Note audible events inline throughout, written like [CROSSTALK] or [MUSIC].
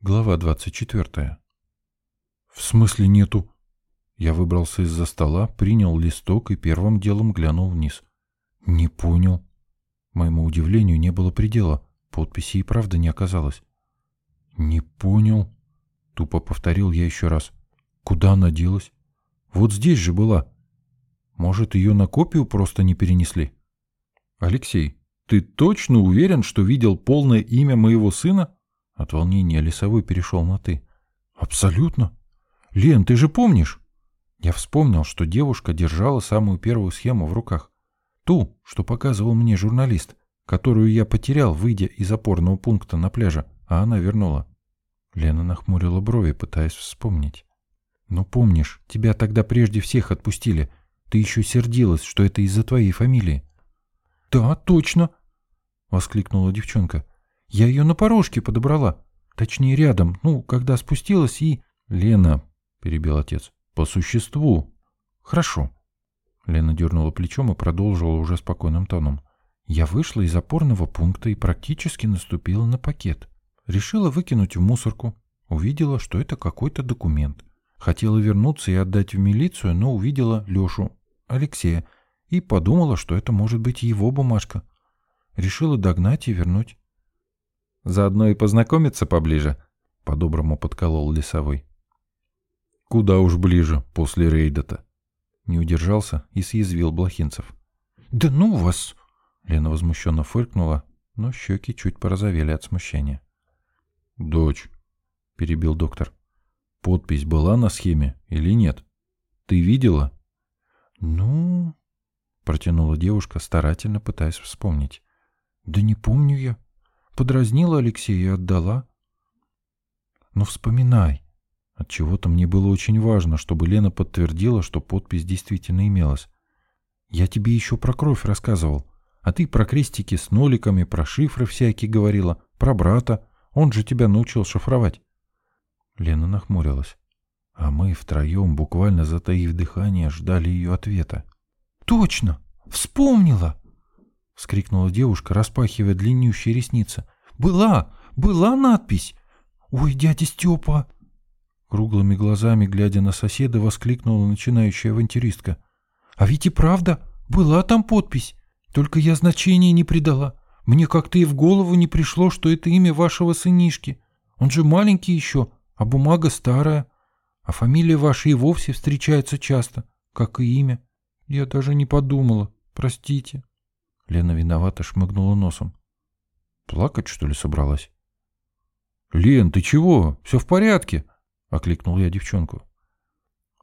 Глава 24. В смысле нету? Я выбрался из-за стола, принял листок и первым делом глянул вниз. Не понял. Моему удивлению не было предела. Подписи и правда не оказалось. Не понял. Тупо повторил я еще раз. Куда она делась? Вот здесь же была. Может, ее на копию просто не перенесли? Алексей, ты точно уверен, что видел полное имя моего сына? От волнения Лесовой перешел на «ты». «Абсолютно. Лен, ты же помнишь?» Я вспомнил, что девушка держала самую первую схему в руках. Ту, что показывал мне журналист, которую я потерял, выйдя из опорного пункта на пляже, а она вернула. Лена нахмурила брови, пытаясь вспомнить. «Ну помнишь, тебя тогда прежде всех отпустили. Ты еще сердилась, что это из-за твоей фамилии». «Да, точно!» — воскликнула девчонка. Я ее на порожке подобрала. Точнее, рядом. Ну, когда спустилась и... Лена, перебил отец, по существу. Хорошо. Лена дернула плечом и продолжила уже спокойным тоном. Я вышла из опорного пункта и практически наступила на пакет. Решила выкинуть в мусорку. Увидела, что это какой-то документ. Хотела вернуться и отдать в милицию, но увидела Лешу, Алексея, и подумала, что это может быть его бумажка. Решила догнать и вернуть. Заодно и познакомиться поближе, — по-доброму подколол лесовой. Куда уж ближе после рейда-то. Не удержался и съязвил Блохинцев. «Да ну вас!» — Лена возмущенно фыркнула, но щеки чуть порозовели от смущения. «Дочь», — перебил доктор, — «подпись была на схеме или нет? Ты видела?» «Ну...» — протянула девушка, старательно пытаясь вспомнить. «Да не помню я. Подразнила Алексея и отдала. Но вспоминай. От чего то мне было очень важно, чтобы Лена подтвердила, что подпись действительно имелась. Я тебе еще про кровь рассказывал, а ты про крестики с ноликами, про шифры всякие говорила, про брата. Он же тебя научил шифровать. Лена нахмурилась. А мы втроем, буквально затаив дыхание, ждали ее ответа. «Точно! Вспомнила!» — вскрикнула девушка, распахивая длиннющие ресницы. «Была! Была надпись! Ой, дядя Степа!» Круглыми глазами, глядя на соседа, воскликнула начинающая авантюристка. «А ведь и правда, была там подпись, только я значения не придала. Мне как-то и в голову не пришло, что это имя вашего сынишки. Он же маленький еще, а бумага старая. А фамилия ваша и вовсе встречается часто, как и имя. Я даже не подумала, простите». Лена виновато шмыгнула носом. Плакать, что ли, собралась? «Лен, ты чего? Все в порядке?» — окликнул я девчонку.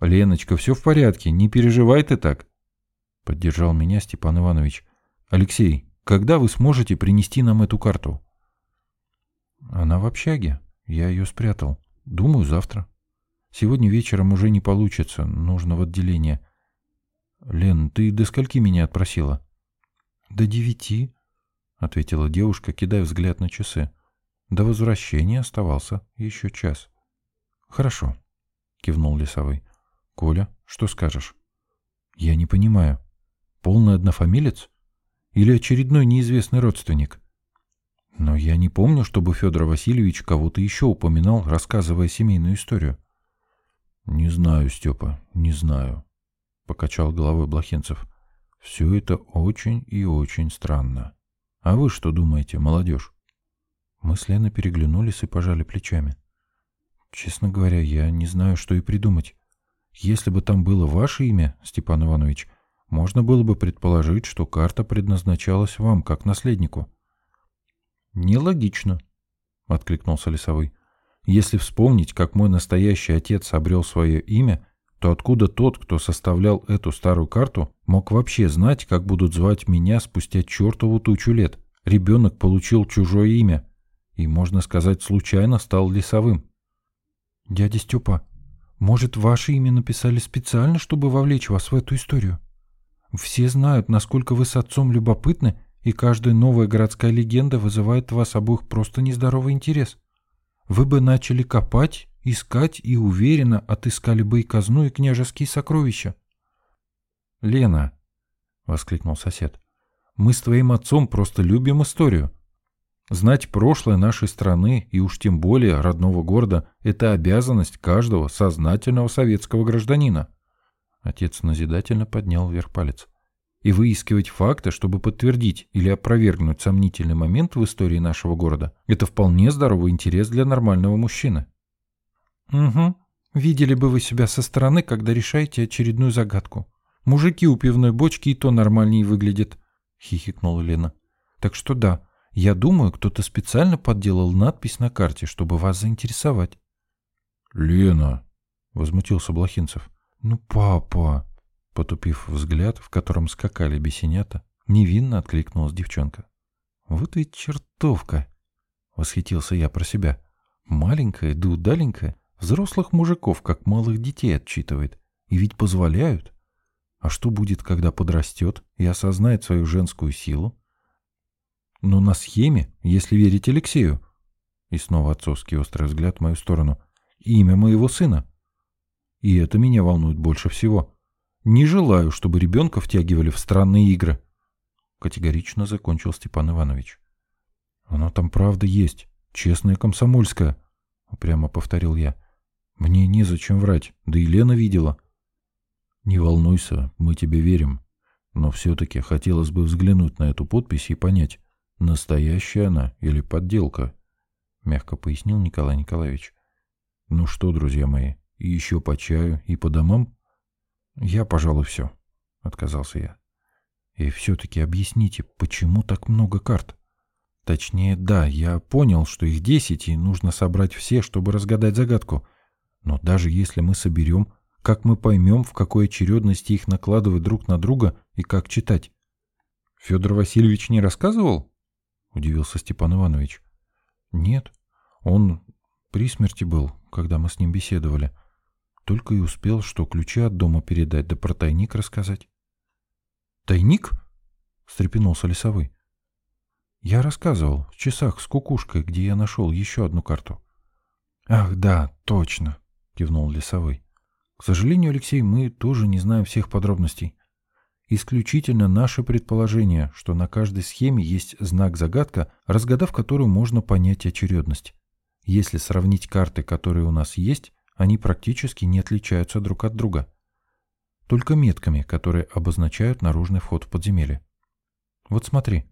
«Леночка, все в порядке, не переживай ты так», — поддержал меня Степан Иванович. «Алексей, когда вы сможете принести нам эту карту?» «Она в общаге. Я ее спрятал. Думаю, завтра. Сегодня вечером уже не получится. Нужно в отделение. Лен, ты до скольки меня отпросила?» «До девяти», — ответила девушка, кидая взгляд на часы. До возвращения оставался еще час. «Хорошо», — кивнул Лесовой. «Коля, что скажешь?» «Я не понимаю. Полный однофамилец? Или очередной неизвестный родственник?» «Но я не помню, чтобы Федор Васильевич кого-то еще упоминал, рассказывая семейную историю». «Не знаю, Степа, не знаю», — покачал головой Блохинцев. Все это очень и очень странно. А вы что думаете, молодежь? Мы с Леной переглянулись и пожали плечами. Честно говоря, я не знаю, что и придумать. Если бы там было ваше имя, Степан Иванович, можно было бы предположить, что карта предназначалась вам, как наследнику. «Нелогично», — откликнулся Лесовой. «Если вспомнить, как мой настоящий отец обрел свое имя, то откуда тот, кто составлял эту старую карту, мог вообще знать, как будут звать меня спустя чертову тучу лет? Ребенок получил чужое имя и, можно сказать, случайно стал лесовым. «Дядя Степа, может, ваше имя написали специально, чтобы вовлечь вас в эту историю? Все знают, насколько вы с отцом любопытны, и каждая новая городская легенда вызывает в вас обоих просто нездоровый интерес. Вы бы начали копать искать и уверенно отыскали бы и казну, и княжеские сокровища. «Лена!» — воскликнул сосед. «Мы с твоим отцом просто любим историю. Знать прошлое нашей страны и уж тем более родного города – это обязанность каждого сознательного советского гражданина. Отец назидательно поднял вверх палец. И выискивать факты, чтобы подтвердить или опровергнуть сомнительный момент в истории нашего города – это вполне здоровый интерес для нормального мужчины. Угу. Видели бы вы себя со стороны, когда решаете очередную загадку. Мужики у пивной бочки и то нормальнее выглядят, хихикнула Лена. Так что да, я думаю, кто-то специально подделал надпись на карте, чтобы вас заинтересовать. Лена, возмутился Блохинцев. Ну, папа, потупив взгляд, в котором скакали бесенята, невинно откликнулась девчонка. Вот ведь чертовка, восхитился я про себя. Маленькая да удаленькая, Взрослых мужиков, как малых детей, отчитывает. И ведь позволяют. А что будет, когда подрастет и осознает свою женскую силу? Но на схеме, если верить Алексею, и снова отцовский острый взгляд в мою сторону, имя моего сына. И это меня волнует больше всего. Не желаю, чтобы ребенка втягивали в странные игры. Категорично закончил Степан Иванович. Оно там правда есть, честное комсомольское, упрямо повторил я. Мне незачем врать, да и Лена видела. Не волнуйся, мы тебе верим. Но все-таки хотелось бы взглянуть на эту подпись и понять, настоящая она или подделка, — мягко пояснил Николай Николаевич. Ну что, друзья мои, еще по чаю и по домам? Я, пожалуй, все, — отказался я. И все-таки объясните, почему так много карт? Точнее, да, я понял, что их десять, и нужно собрать все, чтобы разгадать загадку. Но даже если мы соберем, как мы поймем, в какой очередности их накладывать друг на друга и как читать? Федор Васильевич не рассказывал? Удивился Степан Иванович. Нет, он при смерти был, когда мы с ним беседовали. Только и успел, что ключи от дома передать, да про тайник рассказать. «Тайник?» — встрепенулся лесовой. «Я рассказывал, в часах с кукушкой, где я нашел еще одну карту». «Ах, да, точно. — кивнул Лесовой. «К сожалению, Алексей, мы тоже не знаем всех подробностей. Исключительно наше предположение, что на каждой схеме есть знак-загадка, разгадав которую можно понять очередность. Если сравнить карты, которые у нас есть, они практически не отличаются друг от друга. Только метками, которые обозначают наружный вход в подземелье. Вот смотри,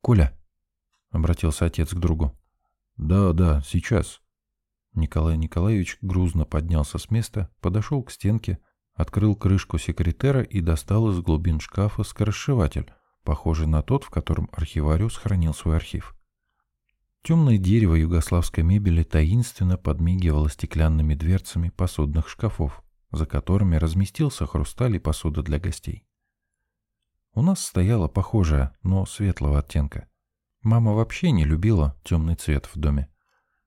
Коля, — обратился отец к другу. «Да, да, сейчас», Николай Николаевич грузно поднялся с места, подошел к стенке, открыл крышку секретера и достал из глубин шкафа скоросшиватель, похожий на тот, в котором архивариус хранил свой архив. Темное дерево югославской мебели таинственно подмигивало стеклянными дверцами посудных шкафов, за которыми разместился хрусталь и посуда для гостей. У нас стояла похожая, но светлого оттенка. Мама вообще не любила темный цвет в доме.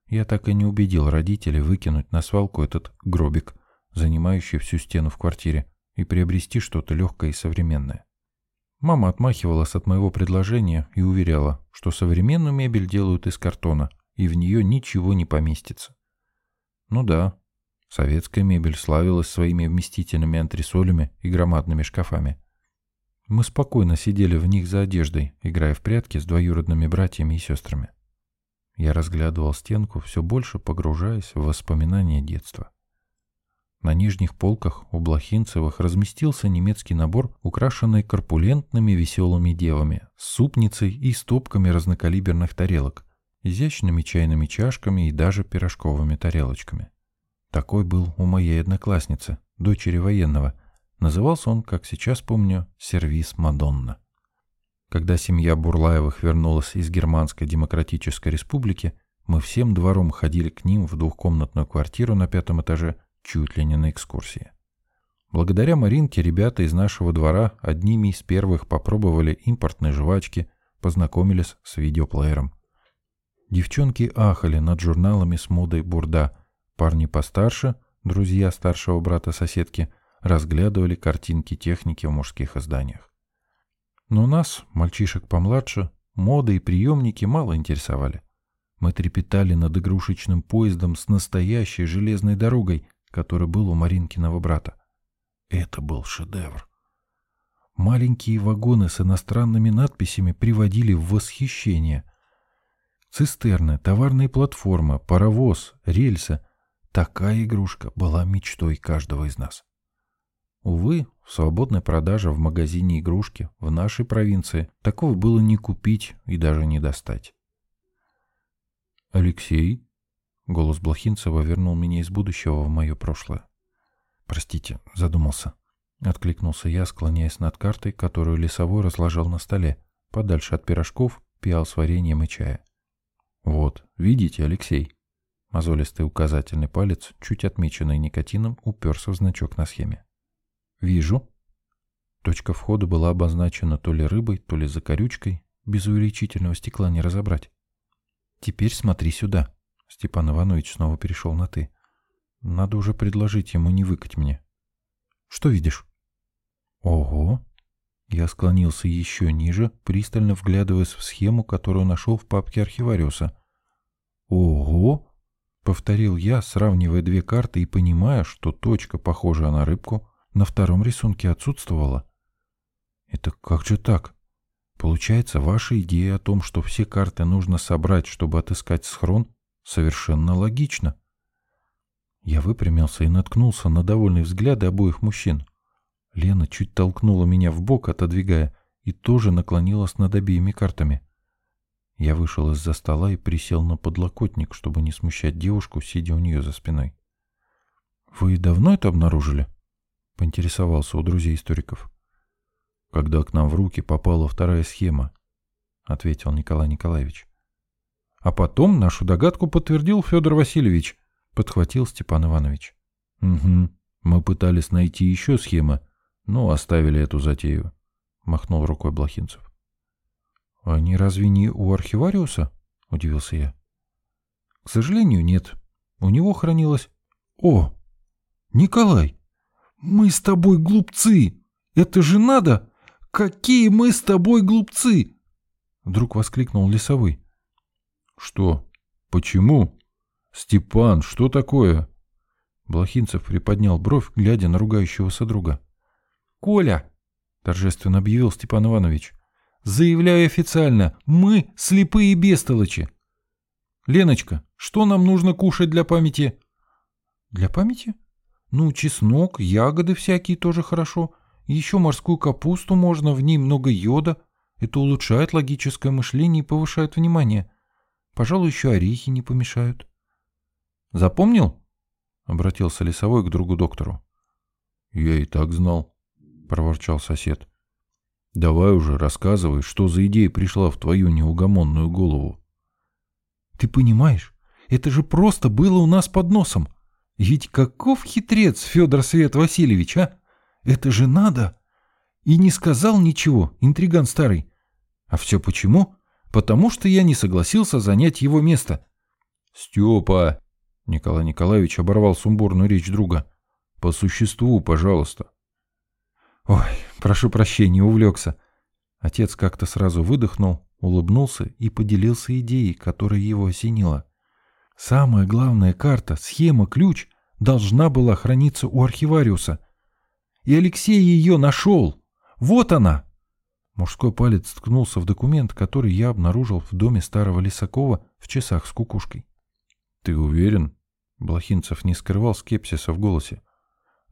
Я так и не убедил родителей выкинуть на свалку этот гробик, занимающий всю стену в квартире, и приобрести что-то легкое и современное. Мама отмахивалась от моего предложения и уверяла, что современную мебель делают из картона, и в нее ничего не поместится. Ну да, советская мебель славилась своими вместительными антресолями и громадными шкафами. Мы спокойно сидели в них за одеждой, играя в прятки с двоюродными братьями и сестрами. Я разглядывал стенку, все больше погружаясь в воспоминания детства. На нижних полках у Блохинцевых разместился немецкий набор, украшенный корпулентными веселыми девами, супницей и стопками разнокалиберных тарелок, изящными чайными чашками и даже пирожковыми тарелочками. Такой был у моей одноклассницы, дочери военного. Назывался он, как сейчас помню, «Сервис Мадонна». Когда семья Бурлаевых вернулась из Германской Демократической Республики, мы всем двором ходили к ним в двухкомнатную квартиру на пятом этаже чуть ли не на экскурсии. Благодаря Маринке ребята из нашего двора одними из первых попробовали импортные жвачки, познакомились с видеоплеером. Девчонки ахали над журналами с модой бурда. Парни постарше, друзья старшего брата соседки, разглядывали картинки техники в мужских изданиях. Но нас, мальчишек помладше, мода и приемники мало интересовали. Мы трепетали над игрушечным поездом с настоящей железной дорогой, который был у Маринкиного брата. Это был шедевр. Маленькие вагоны с иностранными надписями приводили в восхищение. Цистерны, товарные платформы, паровоз, рельсы. Такая игрушка была мечтой каждого из нас. Увы, в свободной продаже в магазине игрушки в нашей провинции такого было не купить и даже не достать. «Алексей?» — голос Блохинцева вернул меня из будущего в мое прошлое. «Простите, задумался». Откликнулся я, склоняясь над картой, которую лесовой разложил на столе, подальше от пирожков, пиал с вареньем и чая. «Вот, видите, Алексей?» Мозолистый указательный палец, чуть отмеченный никотином, уперся в значок на схеме. «Вижу». Точка входа была обозначена то ли рыбой, то ли закорючкой, без увеличительного стекла не разобрать. «Теперь смотри сюда». Степан Иванович снова перешел на «ты». «Надо уже предложить ему не выкать мне». «Что видишь?» «Ого!» Я склонился еще ниже, пристально вглядываясь в схему, которую нашел в папке архивариуса. «Ого!» — повторил я, сравнивая две карты и понимая, что точка, похожая на рыбку, на втором рисунке отсутствовала. «Это как же так?» Получается, ваша идея о том, что все карты нужно собрать, чтобы отыскать схрон, совершенно логична. Я выпрямился и наткнулся на довольные взгляды обоих мужчин. Лена чуть толкнула меня в бок, отодвигая, и тоже наклонилась над обеими картами. Я вышел из-за стола и присел на подлокотник, чтобы не смущать девушку, сидя у нее за спиной. «Вы давно это обнаружили?» — поинтересовался у друзей историков когда к нам в руки попала вторая схема, — ответил Николай Николаевич. — А потом нашу догадку подтвердил Федор Васильевич, — подхватил Степан Иванович. — Угу, мы пытались найти еще схемы, но оставили эту затею, — махнул рукой Блохинцев. — Они разве не у архивариуса? — удивился я. — К сожалению, нет. У него хранилось... — О, Николай, мы с тобой глупцы! Это же надо «Какие мы с тобой глупцы!» Вдруг воскликнул лесовой. «Что? Почему? Степан, что такое?» Блохинцев приподнял бровь, глядя на ругающегося друга. «Коля!» — торжественно объявил Степан Иванович. «Заявляю официально, мы слепые бестолочи!» «Леночка, что нам нужно кушать для памяти?» «Для памяти? Ну, чеснок, ягоды всякие тоже хорошо. Еще морскую капусту можно, в ней много йода. Это улучшает логическое мышление и повышает внимание. Пожалуй, еще орехи не помешают. «Запомнил?» — обратился лесовой к другу доктору. «Я и так знал», — проворчал сосед. «Давай уже рассказывай, что за идея пришла в твою неугомонную голову». «Ты понимаешь, это же просто было у нас под носом. Ведь каков хитрец Федор Свет Васильевич, а? Это же надо! И не сказал ничего, интриган старый. А все почему? Потому что я не согласился занять его место. Степа! Николай Николаевич оборвал сумбурную речь друга. По существу, пожалуйста. Ой, прошу прощения, увлекся. Отец как-то сразу выдохнул, улыбнулся и поделился идеей, которая его осенила. Самая главная карта, схема, ключ должна была храниться у архивариуса. И Алексей ее нашел. Вот она!» Мужской палец ткнулся в документ, который я обнаружил в доме старого Лисакова в часах с кукушкой. «Ты уверен?» Блохинцев не скрывал скепсиса в голосе.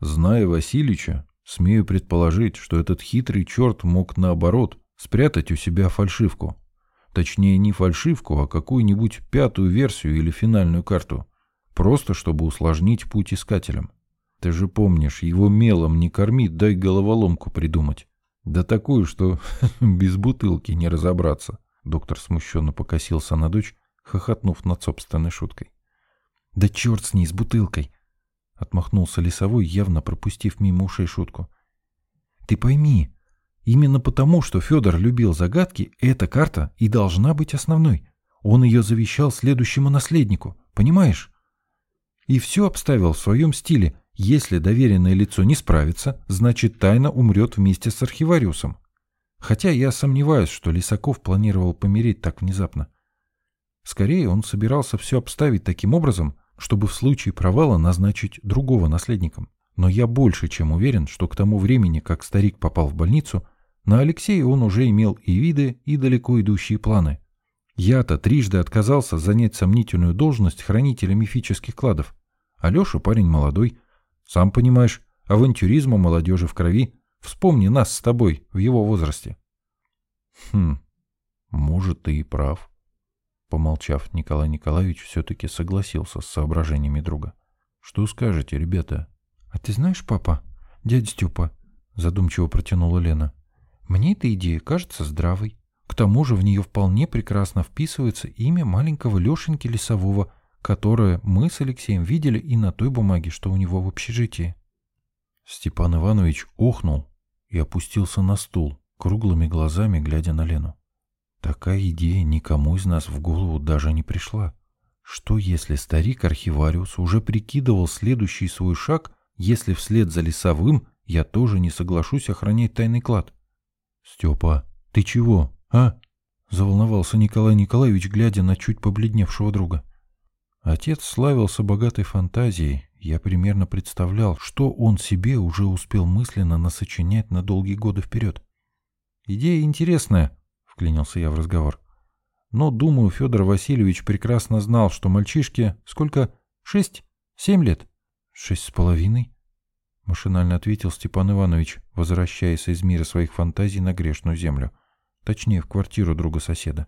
«Зная Васильича, смею предположить, что этот хитрый черт мог, наоборот, спрятать у себя фальшивку. Точнее, не фальшивку, а какую-нибудь пятую версию или финальную карту. Просто чтобы усложнить путь искателям. Ты же помнишь, его мелом не корми, дай головоломку придумать. Да такую, что [LAUGHS] без бутылки не разобраться. Доктор смущенно покосился на дочь, хохотнув над собственной шуткой. «Да черт с ней, с бутылкой!» — отмахнулся лесовой, явно пропустив мимо ушей шутку. «Ты пойми, именно потому, что Федор любил загадки, эта карта и должна быть основной. Он ее завещал следующему наследнику, понимаешь? И все обставил в своем стиле, если доверенное лицо не справится, значит тайна умрет вместе с архивариусом. Хотя я сомневаюсь, что Лисаков планировал помереть так внезапно. Скорее, он собирался все обставить таким образом, чтобы в случае провала назначить другого наследником. Но я больше чем уверен, что к тому времени, как старик попал в больницу, на Алексея он уже имел и виды, и далеко идущие планы. Я-то трижды отказался занять сомнительную должность хранителя мифических кладов. Алеша парень молодой. Сам понимаешь, авантюризма молодежи в крови. Вспомни нас с тобой в его возрасте. Хм, может, ты и прав. Помолчав, Николай Николаевич все-таки согласился с соображениями друга. Что скажете, ребята? А ты знаешь, папа, дядя Степа, задумчиво протянула Лена, мне эта идея кажется здравой. К тому же в нее вполне прекрасно вписывается имя маленького Лешеньки Лесового, которое мы с Алексеем видели и на той бумаге, что у него в общежитии. Степан Иванович охнул и опустился на стул, круглыми глазами глядя на Лену. Такая идея никому из нас в голову даже не пришла. Что если старик-архивариус уже прикидывал следующий свой шаг, если вслед за лесовым я тоже не соглашусь охранять тайный клад? «Степа, ты чего?» «А?» — заволновался Николай Николаевич, глядя на чуть побледневшего друга. Отец славился богатой фантазией. Я примерно представлял, что он себе уже успел мысленно насочинять на долгие годы вперед. «Идея интересная», — вклинился я в разговор. «Но, думаю, Федор Васильевич прекрасно знал, что мальчишке... Сколько? Шесть? Семь лет?» «Шесть с половиной?» — машинально ответил Степан Иванович, возвращаясь из мира своих фантазий на грешную землю. — Точнее, в квартиру друга соседа.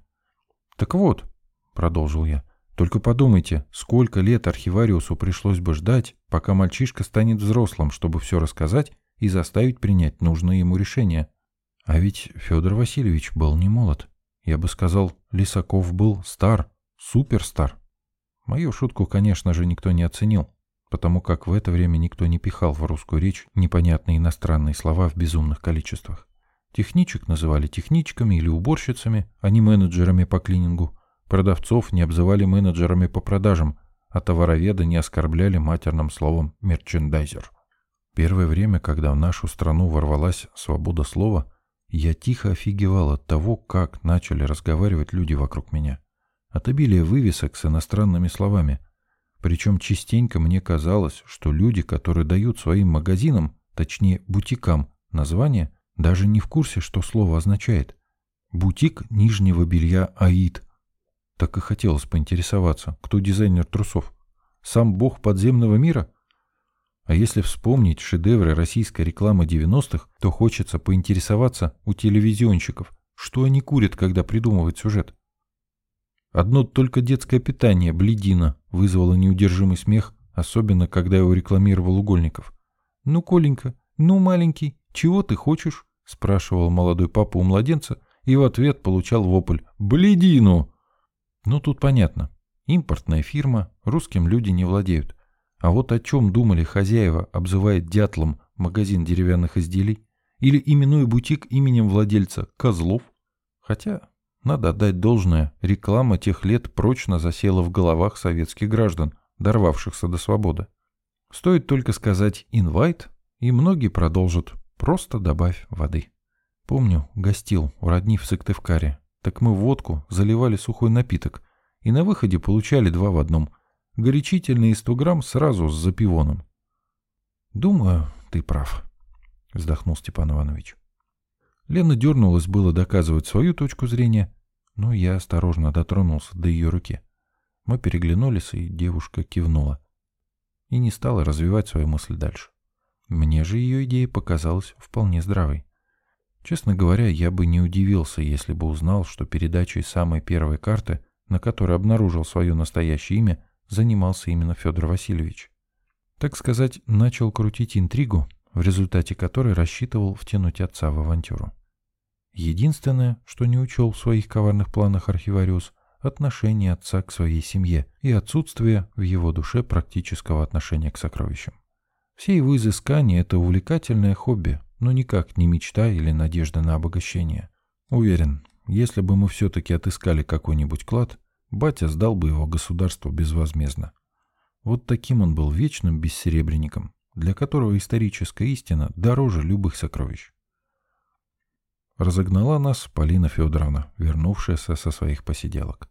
«Так вот», — продолжил я, — «только подумайте, сколько лет архивариусу пришлось бы ждать, пока мальчишка станет взрослым, чтобы все рассказать и заставить принять нужное ему решение. А ведь Федор Васильевич был не молод. Я бы сказал, Лисаков был стар, суперстар. Мою шутку, конечно же, никто не оценил, потому как в это время никто не пихал в русскую речь непонятные иностранные слова в безумных количествах. Техничек называли техничками или уборщицами, а не менеджерами по клинингу. Продавцов не обзывали менеджерами по продажам, а товароведа не оскорбляли матерным словом «мерчендайзер». Первое время, когда в нашу страну ворвалась свобода слова, я тихо офигевал от того, как начали разговаривать люди вокруг меня. От обилия вывесок с иностранными словами. Причем частенько мне казалось, что люди, которые дают своим магазинам, точнее бутикам, название, даже не в курсе, что слово означает. Бутик нижнего белья «Аид». Так и хотелось поинтересоваться, кто дизайнер трусов. Сам бог подземного мира? А если вспомнить шедевры российской рекламы 90-х, то хочется поинтересоваться у телевизионщиков, что они курят, когда придумывают сюжет. Одно только детское питание, бледина, вызвало неудержимый смех, особенно когда его рекламировал Угольников. «Ну, Коленька, ну, маленький, чего ты хочешь?» — спрашивал молодой папа у младенца, и в ответ получал вопль «Бледину!». Ну, тут понятно. Импортная фирма, русским люди не владеют. А вот о чем думали хозяева, обзывая дятлом магазин деревянных изделий или именуя бутик именем владельца Козлов? Хотя, надо отдать должное, реклама тех лет прочно засела в головах советских граждан, дорвавшихся до свободы. Стоит только сказать «инвайт», и многие продолжат Просто добавь воды. Помню, гостил у родни в Сыктывкаре. Так мы водку заливали сухой напиток и на выходе получали два в одном. Горячительный и 100 грамм сразу с запивоном. Думаю, ты прав, вздохнул Степан Иванович. Лена дернулась было доказывать свою точку зрения, но я осторожно дотронулся до ее руки. Мы переглянулись, и девушка кивнула. И не стала развивать свою мысль дальше. Мне же ее идея показалась вполне здравой. Честно говоря, я бы не удивился, если бы узнал, что передачей самой первой карты, на которой обнаружил свое настоящее имя, занимался именно Федор Васильевич. Так сказать, начал крутить интригу, в результате которой рассчитывал втянуть отца в авантюру. Единственное, что не учел в своих коварных планах архивариус, отношение отца к своей семье и отсутствие в его душе практического отношения к сокровищам. Все его изыскания — это увлекательное хобби, но никак не мечта или надежда на обогащение. Уверен, если бы мы все-таки отыскали какой-нибудь клад, батя сдал бы его государству безвозмездно. Вот таким он был вечным бессеребренником, для которого историческая истина дороже любых сокровищ. Разогнала нас Полина Федоровна, вернувшаяся со своих посиделок.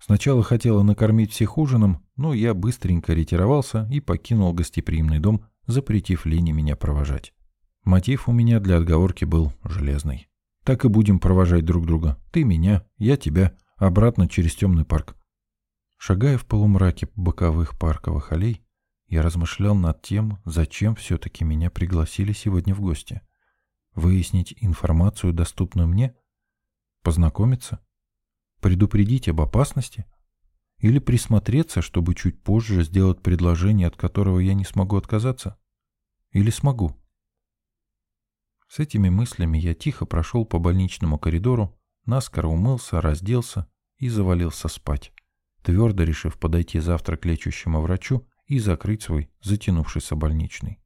Сначала хотела накормить всех ужином, но я быстренько ретировался и покинул гостеприимный дом, запретив Лене меня провожать. Мотив у меня для отговорки был железный. Так и будем провожать друг друга. Ты меня, я тебя, обратно через темный парк. Шагая в полумраке боковых парковых аллей, я размышлял над тем, зачем все-таки меня пригласили сегодня в гости. Выяснить информацию, доступную мне? Познакомиться? Предупредить об опасности? Или присмотреться, чтобы чуть позже сделать предложение, от которого я не смогу отказаться? Или смогу? С этими мыслями я тихо прошел по больничному коридору, наскоро умылся, разделся и завалился спать, твердо решив подойти завтра к лечащему врачу и закрыть свой затянувшийся больничный.